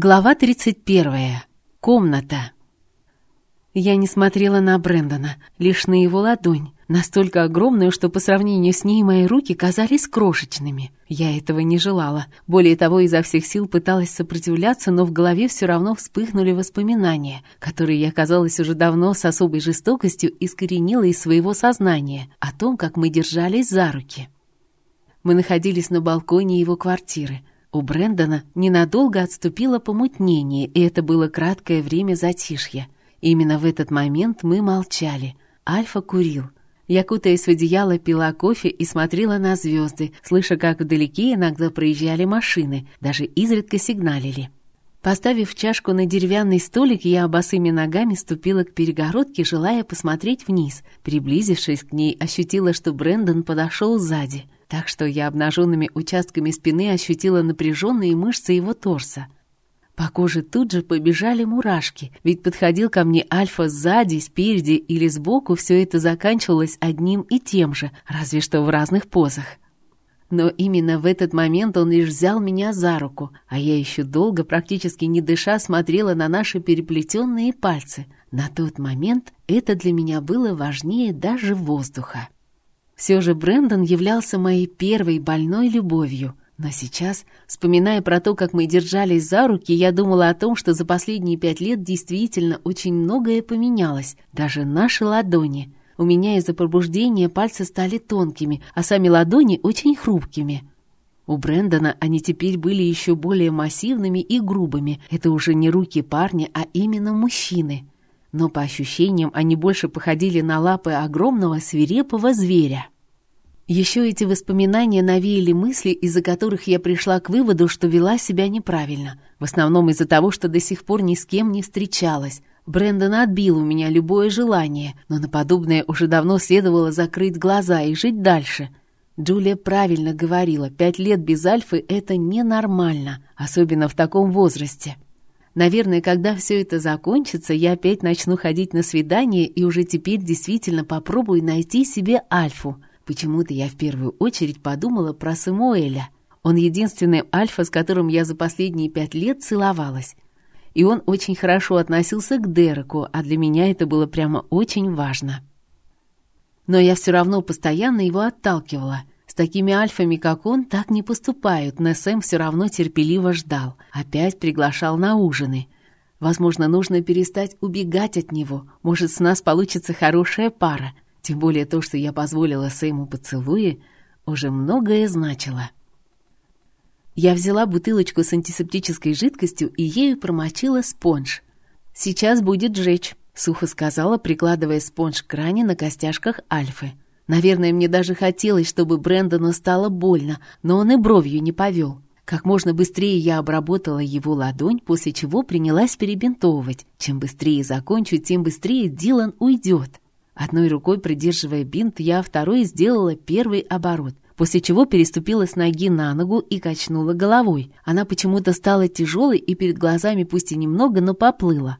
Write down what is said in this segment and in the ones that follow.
Глава 31. Комната. Я не смотрела на Брэндона, лишь на его ладонь, настолько огромную, что по сравнению с ней мои руки казались крошечными. Я этого не желала. Более того, изо всех сил пыталась сопротивляться, но в голове все равно вспыхнули воспоминания, которые я, казалось, уже давно с особой жестокостью искоренила из своего сознания, о том, как мы держались за руки. Мы находились на балконе его квартиры. У Брэндона ненадолго отступило помутнение, и это было краткое время затишья. Именно в этот момент мы молчали. Альфа курил. Я, кутаясь в одеяло, пила кофе и смотрела на звезды, слыша, как вдалеке иногда проезжали машины, даже изредка сигналили. Поставив чашку на деревянный столик, я босыми ногами ступила к перегородке, желая посмотреть вниз. Приблизившись к ней, ощутила, что Брэндон подошел сзади — так что я обнаженными участками спины ощутила напряженные мышцы его торса. По коже тут же побежали мурашки, ведь подходил ко мне Альфа сзади, спереди или сбоку, все это заканчивалось одним и тем же, разве что в разных позах. Но именно в этот момент он лишь взял меня за руку, а я еще долго, практически не дыша, смотрела на наши переплетенные пальцы. На тот момент это для меня было важнее даже воздуха. Все же Брэндон являлся моей первой больной любовью. Но сейчас, вспоминая про то, как мы держались за руки, я думала о том, что за последние пять лет действительно очень многое поменялось, даже наши ладони. У меня из-за пробуждения пальцы стали тонкими, а сами ладони очень хрупкими. У Брэндона они теперь были еще более массивными и грубыми. Это уже не руки парня, а именно мужчины но по ощущениям они больше походили на лапы огромного свирепого зверя. Еще эти воспоминания навеяли мысли, из-за которых я пришла к выводу, что вела себя неправильно. В основном из-за того, что до сих пор ни с кем не встречалась. Брэндон отбил у меня любое желание, но на подобное уже давно следовало закрыть глаза и жить дальше. Джулия правильно говорила, пять лет без Альфы — это ненормально, особенно в таком возрасте. Наверное, когда все это закончится, я опять начну ходить на свидания и уже теперь действительно попробую найти себе Альфу. Почему-то я в первую очередь подумала про Самуэля. Он единственный Альфа, с которым я за последние пять лет целовалась. И он очень хорошо относился к Дереку, а для меня это было прямо очень важно. Но я все равно постоянно его отталкивала — такими альфами, как он, так не поступают, но Сэм все равно терпеливо ждал. Опять приглашал на ужины. Возможно, нужно перестать убегать от него. Может, с нас получится хорошая пара. Тем более то, что я позволила Сэму поцелуи, уже многое значило. Я взяла бутылочку с антисептической жидкостью и ею промочила спонж. «Сейчас будет жечь», — сухо сказала, прикладывая спонж к ране на костяшках Альфы. Наверное, мне даже хотелось, чтобы Брэндону стало больно, но он и бровью не повел. Как можно быстрее я обработала его ладонь, после чего принялась перебинтовывать. Чем быстрее закончу, тем быстрее Дилан уйдет. Одной рукой придерживая бинт, я второй сделала первый оборот, после чего переступила с ноги на ногу и качнула головой. Она почему-то стала тяжелой и перед глазами пусть и немного, но поплыла.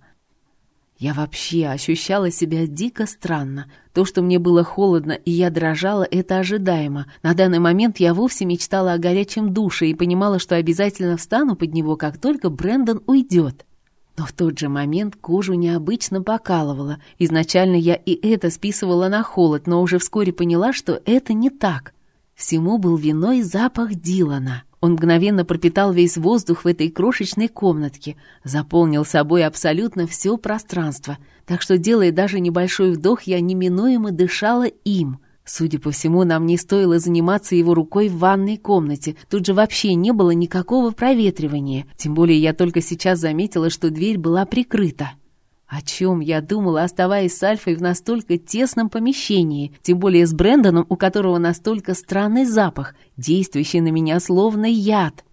Я вообще ощущала себя дико странно. То, что мне было холодно и я дрожала, это ожидаемо. На данный момент я вовсе мечтала о горячем душе и понимала, что обязательно встану под него, как только Брэндон уйдет. Но в тот же момент кожу необычно покалывала. Изначально я и это списывала на холод, но уже вскоре поняла, что это не так. Всему был виной запах Дилана. Он мгновенно пропитал весь воздух в этой крошечной комнатке, заполнил собой абсолютно все пространство, так что, делая даже небольшой вдох, я неминуемо дышала им. Судя по всему, нам не стоило заниматься его рукой в ванной комнате. Тут же вообще не было никакого проветривания. Тем более я только сейчас заметила, что дверь была прикрыта. О чем я думала, оставаясь с Альфой в настолько тесном помещении, тем более с Брэндоном, у которого настолько странный запах, действующий на меня словно яд.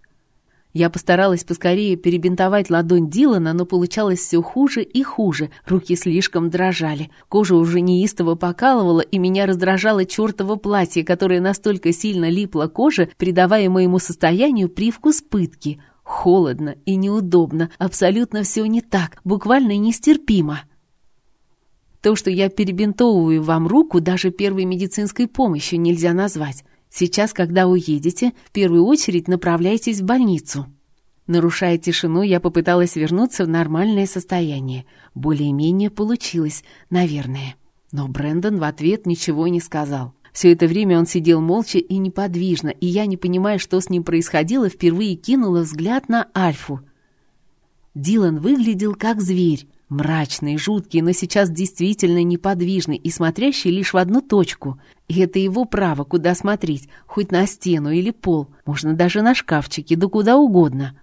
Я постаралась поскорее перебинтовать ладонь Дилана, но получалось все хуже и хуже. Руки слишком дрожали. Кожа уже неистово покалывала, и меня раздражало чертово платье, которое настолько сильно липло коже, придавая моему состоянию привкус пытки — Холодно и неудобно, абсолютно все не так, буквально нестерпимо. То, что я перебинтовываю вам руку, даже первой медицинской помощью нельзя назвать. Сейчас, когда уедете, в первую очередь направляйтесь в больницу. Нарушая тишину, я попыталась вернуться в нормальное состояние. Более-менее получилось, наверное. Но Брэндон в ответ ничего не сказал. Все это время он сидел молча и неподвижно, и я, не понимая, что с ним происходило, впервые кинула взгляд на Альфу. Дилан выглядел как зверь, мрачный, жуткий, но сейчас действительно неподвижный и смотрящий лишь в одну точку. И это его право, куда смотреть, хоть на стену или пол, можно даже на шкафчике, да куда угодно.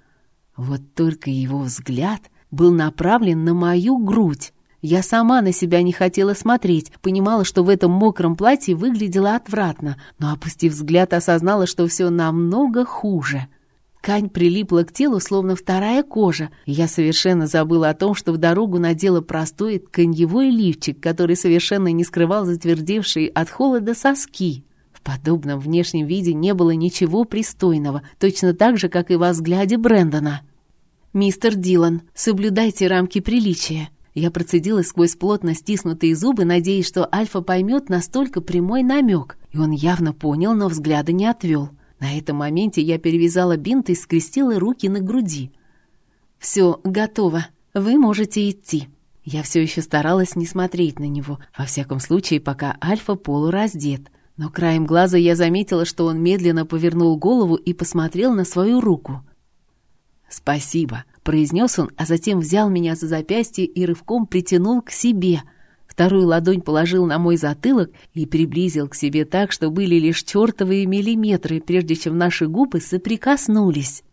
Вот только его взгляд был направлен на мою грудь. Я сама на себя не хотела смотреть, понимала, что в этом мокром платье выглядело отвратно, но, опустив взгляд, осознала, что все намного хуже. Ткань прилипла к телу, словно вторая кожа, я совершенно забыла о том, что в дорогу надела простой тканьевой лифчик, который совершенно не скрывал затвердевшие от холода соски. В подобном внешнем виде не было ничего пристойного, точно так же, как и во взгляде Брэндона. «Мистер Дилан, соблюдайте рамки приличия», я процедила сквозь плотно стиснутые зубы, надеясь, что Альфа поймет настолько прямой намек, и он явно понял, но взгляда не отвел. На этом моменте я перевязала бинт и скрестила руки на груди. «Все, готово. Вы можете идти». Я все еще старалась не смотреть на него, во всяком случае, пока Альфа полураздет. Но краем глаза я заметила, что он медленно повернул голову и посмотрел на свою руку. «Спасибо», произнес он, а затем взял меня за запястье и рывком притянул к себе. Вторую ладонь положил на мой затылок и приблизил к себе так, что были лишь чертовые миллиметры, прежде чем наши губы соприкоснулись.